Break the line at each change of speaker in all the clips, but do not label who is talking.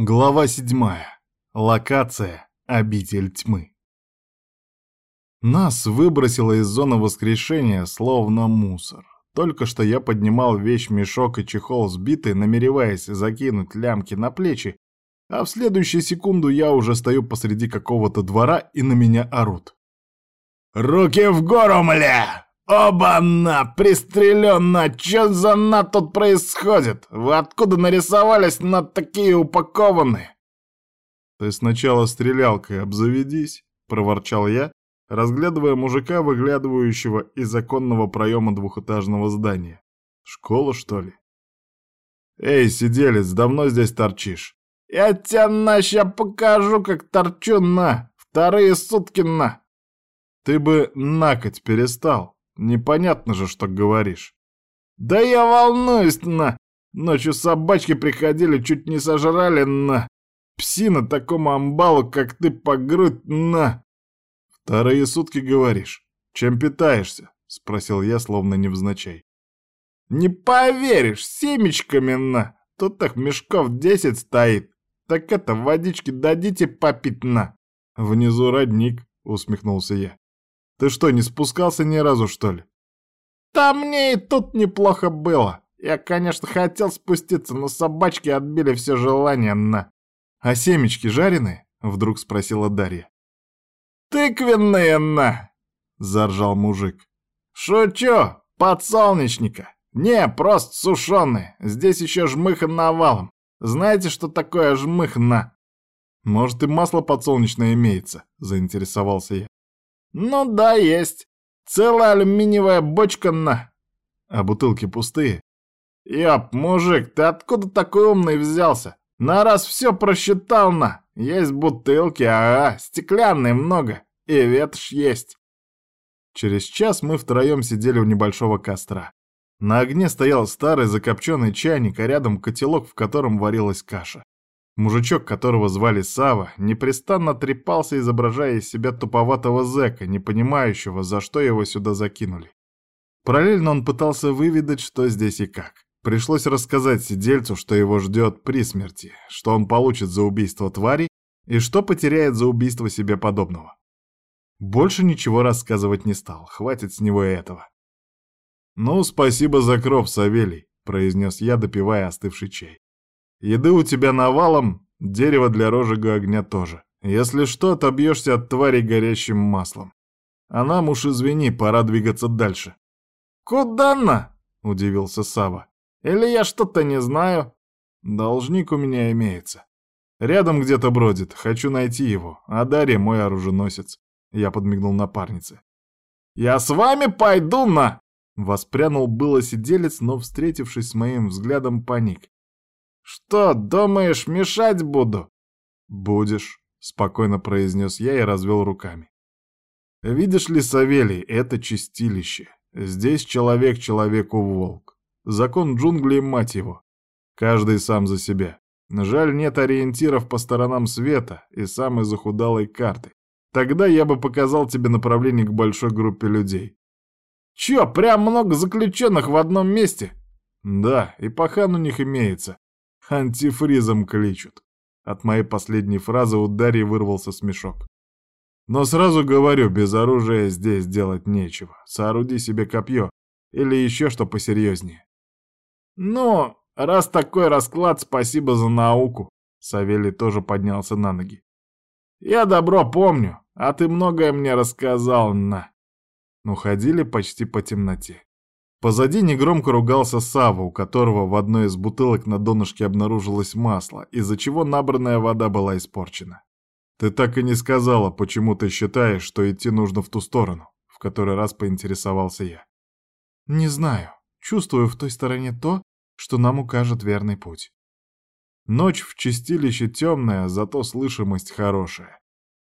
Глава седьмая. Локация. Обитель тьмы. Нас выбросило из зоны воскрешения, словно мусор. Только что я поднимал вещь-мешок и чехол сбитый, намереваясь закинуть лямки на плечи, а в следующую секунду я уже стою посреди какого-то двора и на меня орут. «Руки в гору, мля! Оба-на! Пристреленно! Чё за на тут происходит? Вы откуда нарисовались на такие упакованные?» «Ты сначала стрелялкой обзаведись», — проворчал я, разглядывая мужика, выглядывающего из законного проема двухэтажного здания. «Школа, что ли?» «Эй, сиделец, давно здесь торчишь?» «Я тебя на ща покажу, как торчу на! Вторые сутки на!» «Ты бы накать перестал!» Непонятно же, что говоришь. Да я волнуюсь, на. Ночью собачки приходили, чуть не сожрали, на. Псина такому амбалу, как ты, по грудь, на. Вторые сутки говоришь. Чем питаешься? Спросил я, словно невзначай. Не поверишь, семечками, на. Тут их мешков десять стоит. Так это, водички дадите попить, на. Внизу родник, усмехнулся я. Ты что, не спускался ни разу, что ли? Да мне и тут неплохо было. Я, конечно, хотел спуститься, но собачки отбили все желание на... А семечки жареные? Вдруг спросила Дарья. Тыквенные на... Заржал мужик. Шучу, подсолнечника. Не, просто сушеные. Здесь еще жмыха навалом. Знаете, что такое жмых на? Может, и масло подсолнечное имеется, заинтересовался я. «Ну да, есть. Целая алюминиевая бочка на...» «А бутылки пустые?» «Ёп, мужик, ты откуда такой умный взялся? На раз все просчитал на. Есть бутылки, ага, стеклянные много. И ветошь есть». Через час мы втроем сидели у небольшого костра. На огне стоял старый закопченный чайник, а рядом котелок, в котором варилась каша. Мужичок, которого звали Сава, непрестанно трепался, изображая из себя туповатого зэка, не понимающего, за что его сюда закинули. Параллельно он пытался выведать, что здесь и как. Пришлось рассказать сидельцу, что его ждет при смерти, что он получит за убийство твари и что потеряет за убийство себе подобного. Больше ничего рассказывать не стал, хватит с него и этого. «Ну, спасибо за кров, Савелий», — произнес я, допивая остывший чай. Еды у тебя навалом, дерево для розжига огня тоже. Если что, отобьешься от твари горящим маслом. А нам уж извини, пора двигаться дальше. Куда на? Удивился Сава. Или я что-то не знаю? Должник у меня имеется. Рядом где-то бродит, хочу найти его, а Дарья мой оруженосец. Я подмигнул напарнице. «Я с вами пойду на...» Воспрянул было сиделец, но, встретившись с моим взглядом, паник. «Что, думаешь, мешать буду?» «Будешь», — спокойно произнес я и развел руками. «Видишь ли, Савелий, это чистилище. Здесь человек человеку волк. Закон джунглей, мать его. Каждый сам за себя. Жаль, нет ориентиров по сторонам света и самой захудалой карты. Тогда я бы показал тебе направление к большой группе людей. Чё, прям много заключенных в одном месте? Да, и пахан у них имеется. Антифризом кличут. От моей последней фразы у Дарьи вырвался смешок. Но сразу говорю, без оружия здесь делать нечего. Сооруди себе копье или еще что посерьезнее. Ну, раз такой расклад, спасибо за науку. Савелий тоже поднялся на ноги. Я добро помню, а ты многое мне рассказал, на. Ну, ходили почти по темноте. Позади негромко ругался Сава, у которого в одной из бутылок на донышке обнаружилось масло, из-за чего набранная вода была испорчена. «Ты так и не сказала, почему ты считаешь, что идти нужно в ту сторону», — в который раз поинтересовался я. «Не знаю. Чувствую в той стороне то, что нам укажет верный путь». Ночь в чистилище темная, зато слышимость хорошая.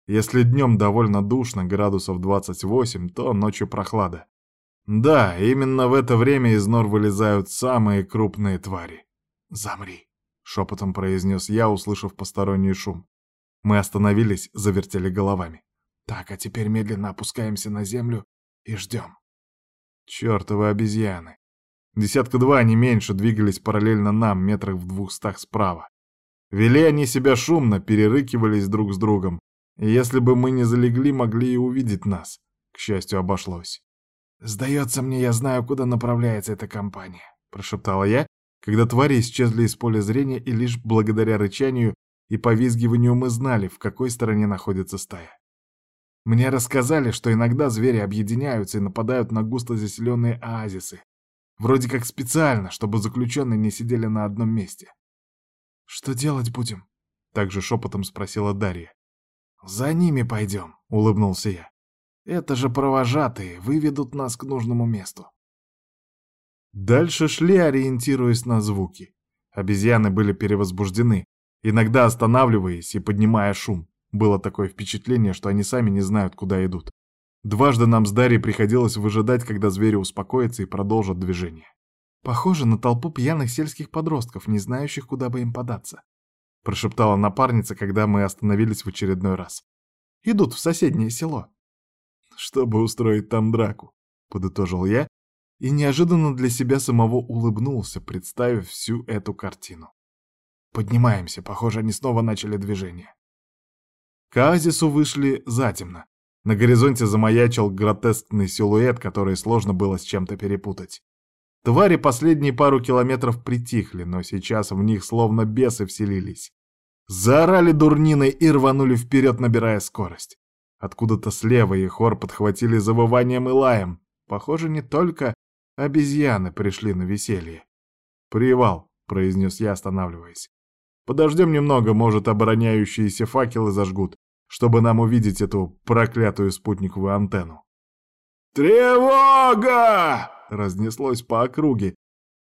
Если днем довольно душно, градусов 28, то ночью прохлада. Да, именно в это время из нор вылезают самые крупные твари. «Замри», — шепотом произнес я, услышав посторонний шум. Мы остановились, завертели головами. «Так, а теперь медленно опускаемся на землю и ждем». Чёртовы обезьяны. Десятка два, не меньше, двигались параллельно нам, метрах в двухстах справа. Вели они себя шумно, перерыкивались друг с другом. И если бы мы не залегли, могли и увидеть нас. К счастью, обошлось. «Сдается мне, я знаю, куда направляется эта компания», — прошептала я, когда твари исчезли из поля зрения, и лишь благодаря рычанию и повизгиванию мы знали, в какой стороне находится стая. Мне рассказали, что иногда звери объединяются и нападают на густо заселенные оазисы. Вроде как специально, чтобы заключенные не сидели на одном месте. «Что делать будем?» — также шепотом спросила Дарья. «За ними пойдем», — улыбнулся я. «Это же провожатые, выведут нас к нужному месту». Дальше шли, ориентируясь на звуки. Обезьяны были перевозбуждены, иногда останавливаясь и поднимая шум. Было такое впечатление, что они сами не знают, куда идут. Дважды нам с Дарьей приходилось выжидать, когда звери успокоятся и продолжат движение. Похоже на толпу пьяных сельских подростков, не знающих, куда бы им податься. Прошептала напарница, когда мы остановились в очередной раз. Идут в соседнее село. Чтобы устроить там драку, подытожил я и неожиданно для себя самого улыбнулся, представив всю эту картину. Поднимаемся, похоже, они снова начали движение. К оазису вышли затемно. На горизонте замаячил гротескный силуэт, который сложно было с чем-то перепутать. Твари последние пару километров притихли, но сейчас в них словно бесы вселились. Заорали дурниной и рванули вперед, набирая скорость. Откуда-то слева их хор подхватили завыванием и лаем. Похоже, не только обезьяны пришли на веселье. «Привал», — произнес я, останавливаясь. Подождем немного, может, обороняющиеся факелы зажгут, чтобы нам увидеть эту проклятую спутниковую антенну. «Тревога!» — разнеслось по округе.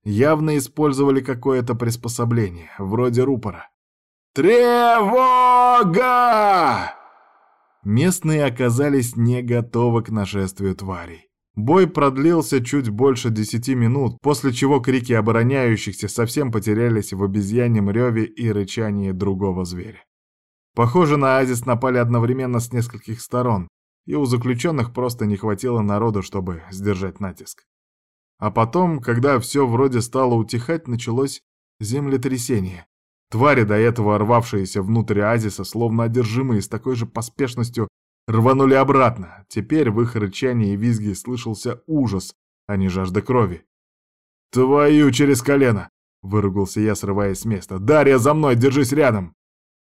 Явно использовали какое-то приспособление, вроде рупора. «Тревога!» Местные оказались не готовы к нашествию тварей. Бой продлился чуть больше десяти минут, после чего крики обороняющихся совсем потерялись в обезьяньем реве и рычании другого зверя. Похоже, на Азис напали одновременно с нескольких сторон, и у заключенных просто не хватило народу, чтобы сдержать натиск. А потом, когда все вроде стало утихать, началось землетрясение. Твари, до этого рвавшиеся внутрь Азиса, словно одержимые с такой же поспешностью, рванули обратно. Теперь в их рычании и визге слышался ужас, а не жажда крови. «Твою через колено!» — выругался я, срываясь с места. «Дарья, за мной! Держись рядом!»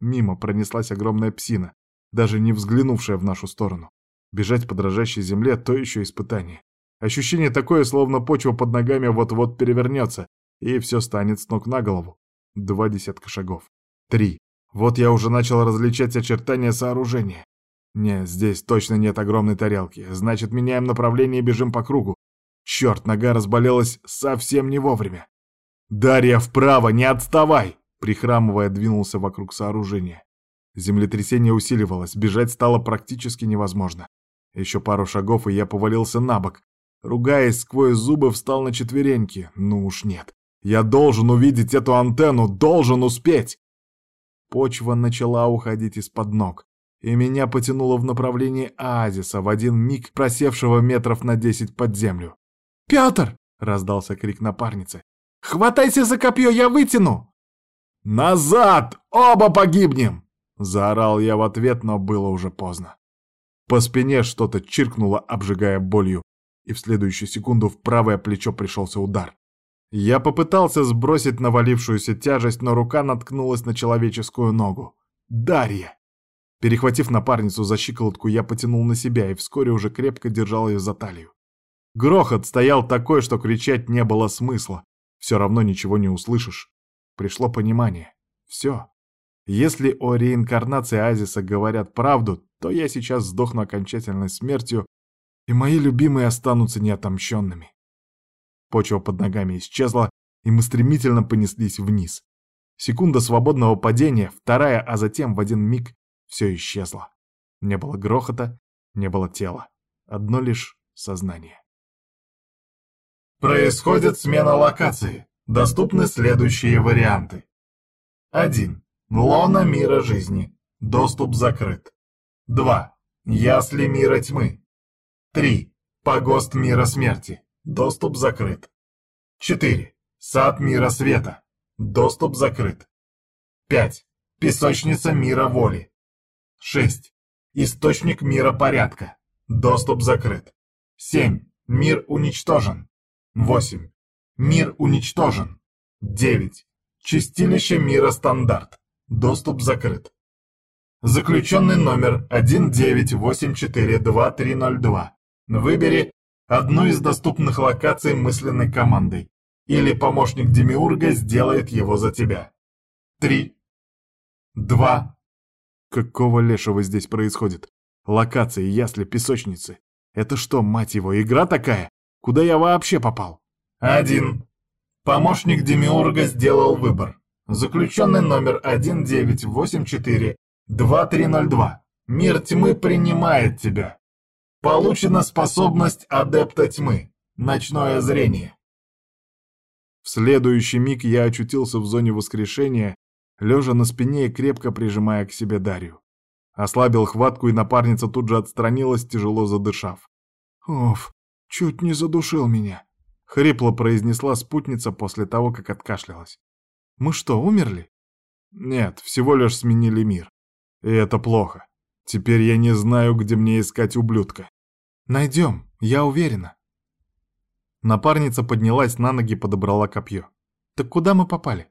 Мимо пронеслась огромная псина, даже не взглянувшая в нашу сторону. Бежать по дрожащей земле — то еще испытание. Ощущение такое, словно почва под ногами вот-вот перевернется, и все станет с ног на голову. Два десятка шагов. Три. Вот я уже начал различать очертания сооружения. Нет, здесь точно нет огромной тарелки. Значит, меняем направление и бежим по кругу. Черт, нога разболелась совсем не вовремя. «Дарья, вправо, не отставай!» Прихрамывая, двинулся вокруг сооружения. Землетрясение усиливалось, бежать стало практически невозможно. Еще пару шагов, и я повалился на бок. Ругаясь сквозь зубы, встал на четвереньки. Ну уж нет. Я должен увидеть эту антенну, должен успеть! Почва начала уходить из-под ног и меня потянуло в направлении оазиса, в один миг просевшего метров на десять под землю. «Петр!» — раздался крик напарницы. «Хватайся за копье, я вытяну!» «Назад! Оба погибнем!» — заорал я в ответ, но было уже поздно. По спине что-то чиркнуло, обжигая болью, и в следующую секунду в правое плечо пришелся удар. Я попытался сбросить навалившуюся тяжесть, но рука наткнулась на человеческую ногу. Дарья! Перехватив напарницу за щиколотку, я потянул на себя и вскоре уже крепко держал ее за талию. Грохот стоял такой, что кричать не было смысла. Все равно ничего не услышишь. Пришло понимание. Все. Если о реинкарнации Азиса говорят правду, то я сейчас сдохну окончательной смертью, и мои любимые останутся неотомщенными. Почва под ногами исчезла, и мы стремительно понеслись вниз. Секунда свободного падения, вторая, а затем в один миг все исчезло. Не было грохота, не было тела. Одно лишь сознание.
Происходит смена локации. Доступны следующие варианты. 1. Лона мира жизни. Доступ закрыт. 2. Ясли мира тьмы. 3. Погост мира смерти. Доступ закрыт. 4. Сад мира света. Доступ закрыт. 5. Песочница мира воли. 6. Источник мира порядка. Доступ закрыт. 7. Мир уничтожен. 8. Мир уничтожен. 9. Чистилище мира стандарт. Доступ закрыт. Заключенный номер 19842302. Выбери одну из доступных локаций мысленной командой. Или помощник Демиурга сделает его за тебя. Три. Два.
Какого лешего здесь происходит? Локации, ясли, песочницы. Это что, мать его, игра такая? Куда я вообще попал?
Один. Помощник Демиурга сделал выбор. Заключенный номер 1984-2302. Мир тьмы принимает тебя. Получена способность адепта тьмы. Ночное зрение.
В следующий миг я очутился в зоне воскрешения, лежа на спине и крепко прижимая к себе Дарью. Ослабил хватку, и напарница тут же отстранилась, тяжело задышав. «Оф, чуть не задушил меня», — хрипло произнесла спутница после того, как откашлялась. «Мы что, умерли?» «Нет, всего лишь сменили мир. И это плохо. Теперь я не знаю, где мне искать ублюдка». «Найдем, я уверена». Напарница поднялась на ноги подобрала копье. «Так куда мы попали?»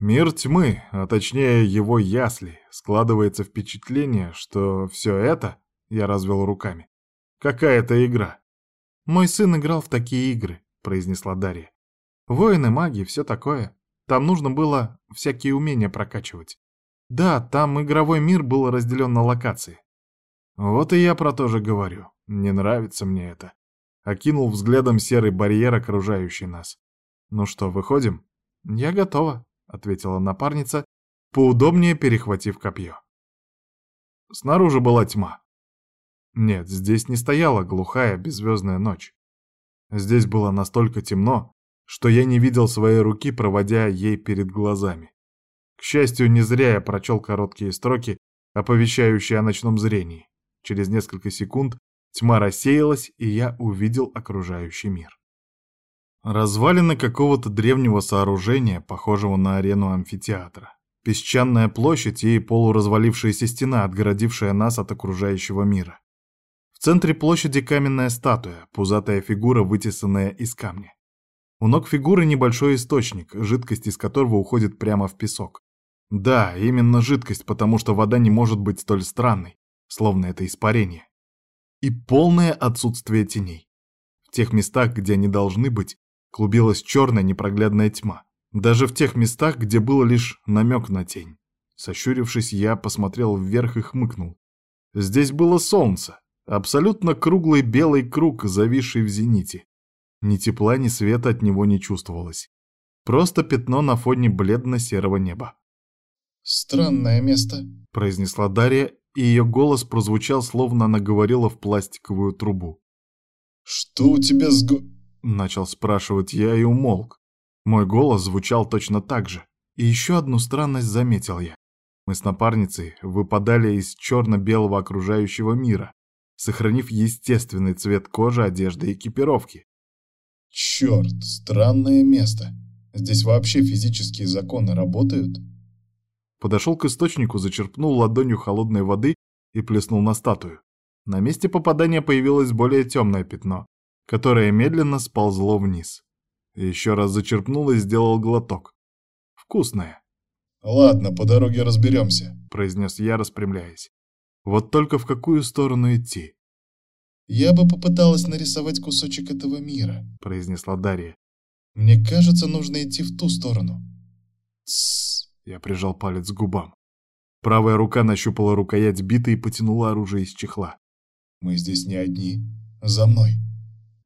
Мир тьмы, а точнее его ясли, складывается впечатление, что все это, я развел руками, какая-то игра. «Мой сын играл в такие игры», — произнесла Дарья. «Воины, маги, все такое. Там нужно было всякие умения прокачивать. Да, там игровой мир был разделен на локации. Вот и я про то же говорю. Не нравится мне это. Окинул взглядом серый барьер, окружающий нас. Ну что, выходим? Я готова, ответила напарница, поудобнее перехватив копье. Снаружи была тьма. Нет, здесь не стояла глухая беззвездная ночь. Здесь было настолько темно, что я не видел своей руки, проводя ей перед глазами. К счастью, не зря я прочел короткие строки, оповещающие о ночном зрении. Через несколько секунд тьма рассеялась, и я увидел окружающий мир. Развалины какого-то древнего сооружения, похожего на арену амфитеатра. Песчаная площадь и полуразвалившаяся стена, отгородившая нас от окружающего мира. В центре площади каменная статуя, пузатая фигура, вытесанная из камня. У ног фигуры небольшой источник, жидкость из которого уходит прямо в песок. Да, именно жидкость, потому что вода не может быть столь странной, словно это испарение. И полное отсутствие теней. В тех местах, где они должны быть, клубилась черная непроглядная тьма. Даже в тех местах, где был лишь намек на тень. Сощурившись, я посмотрел вверх и хмыкнул. Здесь было солнце, абсолютно круглый белый круг, зависший в зените. Ни тепла, ни света от него не чувствовалось. Просто пятно на фоне бледно-серого неба.
«Странное место», —
произнесла Дарья, и ее голос прозвучал, словно она говорила в пластиковую трубу.
«Что у тебя с го...»
— начал спрашивать я и умолк. Мой голос звучал точно так же. И еще одну странность заметил я. Мы с напарницей выпадали из черно-белого окружающего мира, сохранив естественный цвет кожи, одежды и экипировки.
Черт, странное место. Здесь вообще физические законы работают?
Подошел к источнику, зачерпнул ладонью холодной воды и плеснул на статую. На месте попадания появилось более темное пятно, которое медленно сползло вниз. Еще раз зачерпнул и сделал глоток. Вкусное.
«Ладно, по дороге разберемся», —
произнес я, распрямляясь. «Вот только в какую сторону идти?»
«Я бы попыталась нарисовать кусочек этого мира», —
произнесла Дарья.
«Мне кажется, нужно идти в ту сторону».
«Тссс», — я прижал палец к губам. Правая рука нащупала рукоять биты и потянула оружие из чехла.
«Мы здесь не одни. За мной».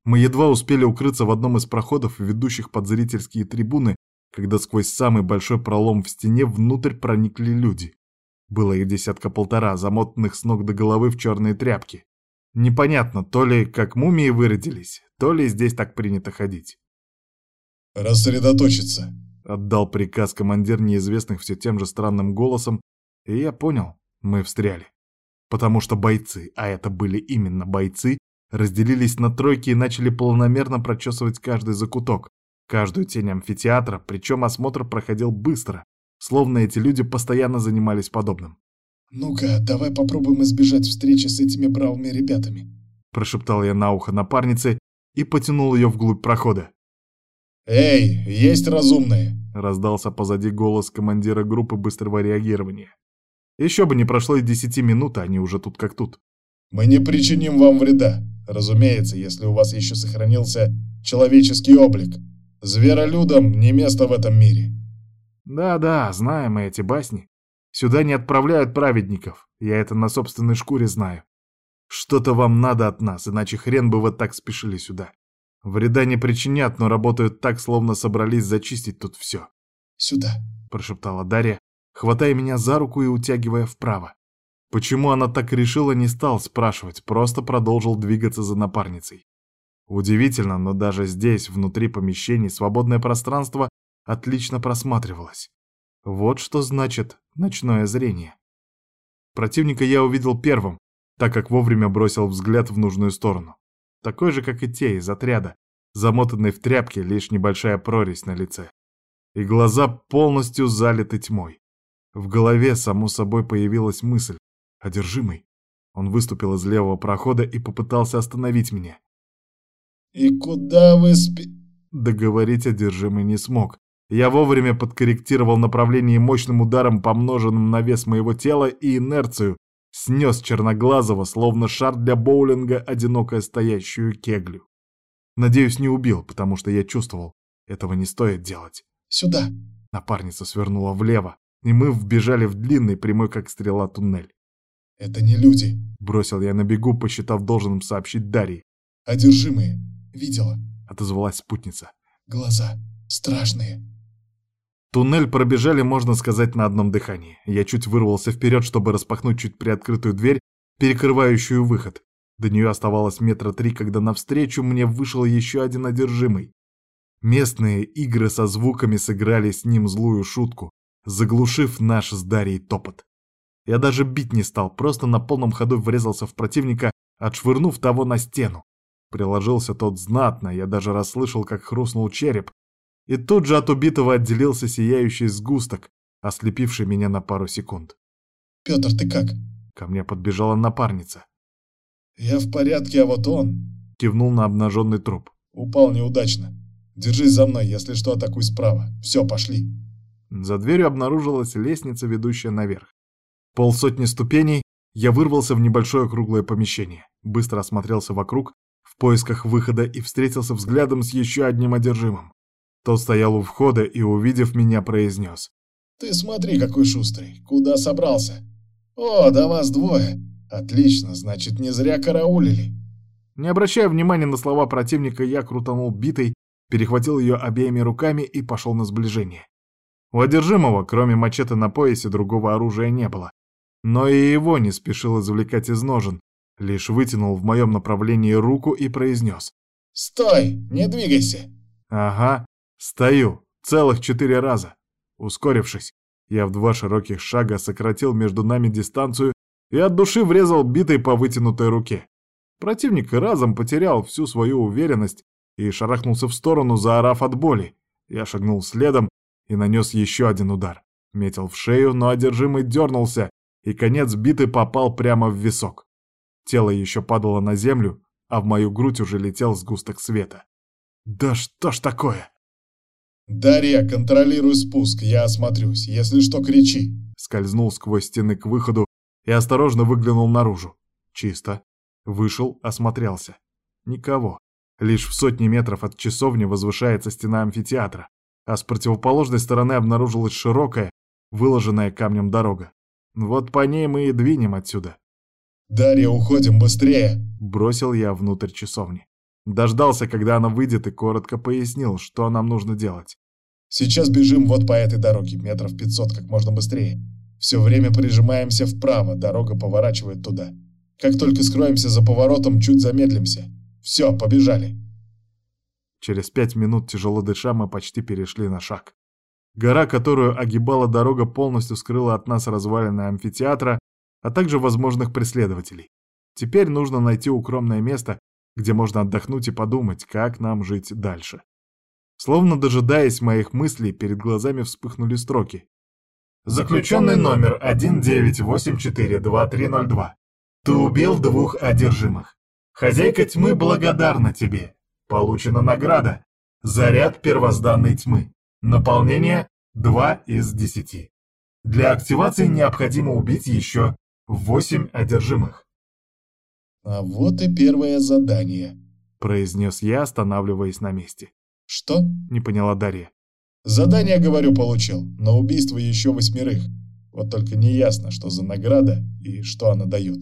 Мы едва успели укрыться в одном из проходов, ведущих под зрительские трибуны, когда сквозь самый большой пролом в стене внутрь проникли люди. Было их десятка-полтора, замотанных с ног до головы в черные тряпки. Непонятно, то ли как мумии выродились, то ли здесь так принято ходить.
«Рассредоточиться!»
— отдал приказ командир неизвестных все тем же странным голосом, и я понял, мы встряли. Потому что бойцы, а это были именно бойцы, разделились на тройки и начали полномерно прочесывать каждый закуток, каждую тень амфитеатра, причем осмотр проходил быстро, словно эти люди постоянно занимались подобным.
«Ну-ка, давай попробуем избежать встречи с этими бравыми ребятами»,
прошептал я на ухо напарнице и потянул ее вглубь прохода.
«Эй, есть разумные!»
— раздался позади голос командира группы быстрого реагирования. Еще бы не прошло и десяти минут, а они уже тут как тут.
«Мы не причиним вам вреда, разумеется, если у вас еще сохранился человеческий облик. Зверолюдам не место в этом мире».
«Да-да, знаем мы эти басни. Сюда не отправляют праведников, я это на собственной шкуре знаю. Что-то вам надо от нас, иначе хрен бы вы так спешили сюда. Вреда не причинят, но работают так, словно собрались зачистить тут все.
«Сюда», —
прошептала Дарья, хватая меня за руку и утягивая вправо. Почему она так решила, не стал спрашивать, просто продолжил двигаться за напарницей. Удивительно, но даже здесь, внутри помещений, свободное пространство отлично просматривалось. Вот что значит ночное зрение. Противника я увидел первым, так как вовремя бросил взгляд в нужную сторону такой же, как и те из отряда, замотанный в тряпки, лишь небольшая прорезь на лице. И глаза полностью залиты тьмой. В голове, само собой, появилась мысль. Одержимый. Он выступил из левого прохода и попытался остановить меня.
«И куда вы спи...»
Договорить одержимый не смог. Я вовремя подкорректировал направление мощным ударом, помноженным на вес моего тела и инерцию, снес Черноглазого, словно шар для боулинга, одиноко стоящую кеглю. Надеюсь, не убил, потому что я чувствовал, этого не стоит делать.
«Сюда!»
Напарница свернула влево, и мы вбежали в длинный, прямой как стрела, туннель.
«Это не люди!»
— бросил я на бегу, посчитав должным сообщить Дарье.
«Одержимые! Видела!»
— отозвалась спутница.
«Глаза страшные!»
Туннель пробежали, можно сказать, на одном дыхании. Я чуть вырвался вперед, чтобы распахнуть чуть приоткрытую дверь, перекрывающую выход. До нее оставалось метра три, когда навстречу мне вышел еще один одержимый. Местные игры со звуками сыграли с ним злую шутку, заглушив наш с Дарьей топот. Я даже бить не стал, просто на полном ходу врезался в противника, отшвырнув того на стену. Приложился тот знатно, я даже расслышал, как хрустнул череп, и тут же от убитого отделился сияющий сгусток, ослепивший меня на пару секунд.
«Петр, ты как?»
Ко мне подбежала напарница.
«Я в порядке, а вот он...»
Кивнул на обнаженный труп.
«Упал неудачно. Держись за мной, если что, атакуй справа. Все, пошли».
За дверью обнаружилась лестница, ведущая наверх. Полсотни ступеней, я вырвался в небольшое круглое помещение, быстро осмотрелся вокруг, в поисках выхода и встретился взглядом с еще одним одержимым. Тот стоял у входа и, увидев меня, произнес.
«Ты смотри, какой шустрый! Куда собрался? О, да вас двое! Отлично, значит, не зря караулили!»
Не обращая внимания на слова противника, я крутанул битой, перехватил ее обеими руками и пошел на сближение. У одержимого, кроме мачете на поясе, другого оружия не было. Но и его не спешил извлекать из ножен, лишь вытянул в моем направлении руку и произнес.
«Стой! Не двигайся!»
«Ага, Стою, целых четыре раза. Ускорившись, я в два широких шага сократил между нами дистанцию и от души врезал битой по вытянутой руке. Противник разом потерял всю свою уверенность и шарахнулся в сторону, заорав от боли. Я шагнул следом и нанес еще один удар. Метил в шею, но одержимый дернулся, и конец биты попал прямо в висок. Тело еще падало на землю, а в мою грудь уже летел сгусток света. «Да что ж такое?»
«Дарья, контролируй спуск, я осмотрюсь. Если что, кричи!»
Скользнул сквозь стены к выходу и осторожно выглянул наружу. Чисто. Вышел, осмотрелся. Никого. Лишь в сотни метров от часовни возвышается стена амфитеатра, а с противоположной стороны обнаружилась широкая, выложенная камнем дорога. Вот по ней мы и двинем отсюда.
«Дарья, уходим быстрее!»
Бросил я внутрь часовни. Дождался, когда она выйдет, и коротко пояснил, что нам нужно делать.
Сейчас бежим вот по этой дороге, метров пятьсот, как можно быстрее. Все время прижимаемся вправо, дорога поворачивает туда. Как только скроемся за поворотом, чуть замедлимся. Все, побежали.
Через пять минут, тяжело дыша, мы почти перешли на шаг. Гора, которую огибала дорога, полностью скрыла от нас развалины амфитеатра, а также возможных преследователей. Теперь нужно найти укромное место, где можно отдохнуть и подумать, как нам жить дальше. Словно дожидаясь моих мыслей, перед глазами вспыхнули строки. Заключенный номер 19842302. Ты убил двух одержимых. Хозяйка тьмы благодарна тебе. Получена награда. Заряд первозданной тьмы. Наполнение 2 из 10. Для активации необходимо убить еще 8 одержимых.
А вот и первое задание,
произнес я, останавливаясь на месте.
Что?
Не поняла Дарья.
Задание, говорю, получил. На убийство еще восьмерых. Вот только не ясно, что за награда и что она дает.